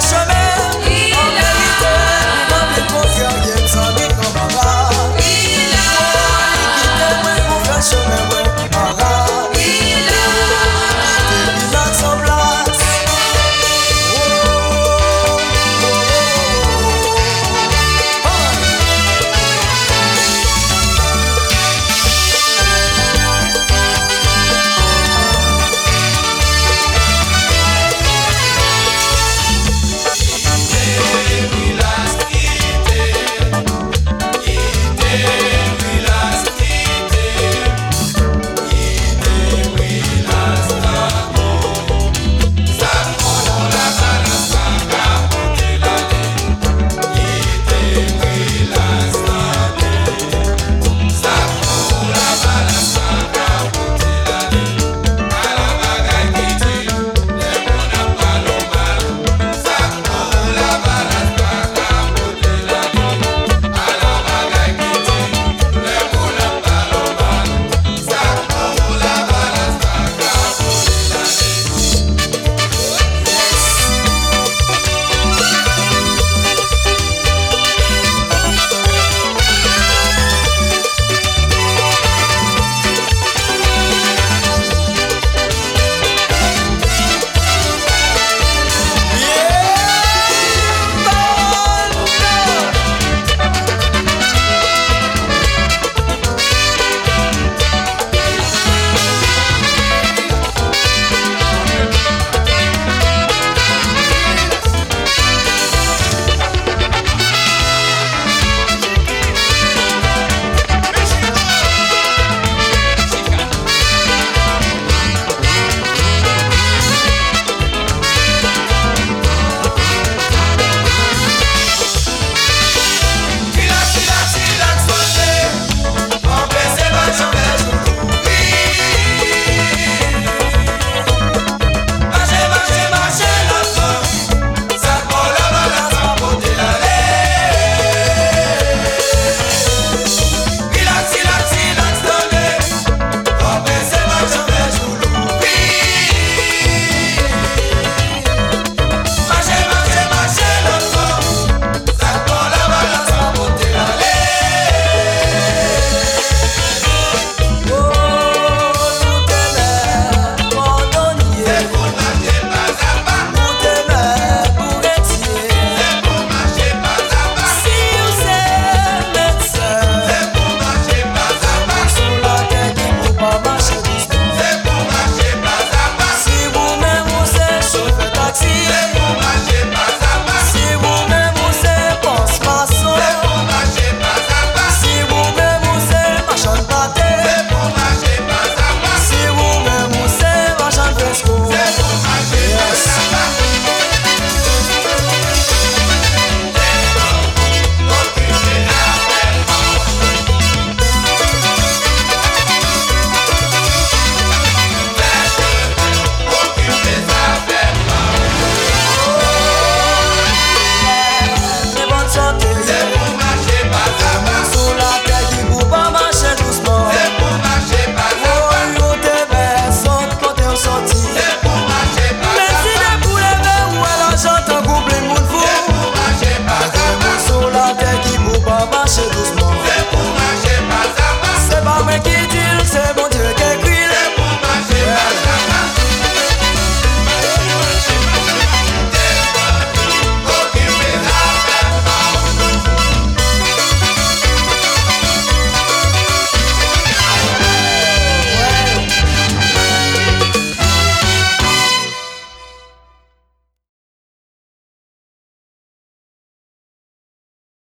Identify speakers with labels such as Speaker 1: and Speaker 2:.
Speaker 1: chome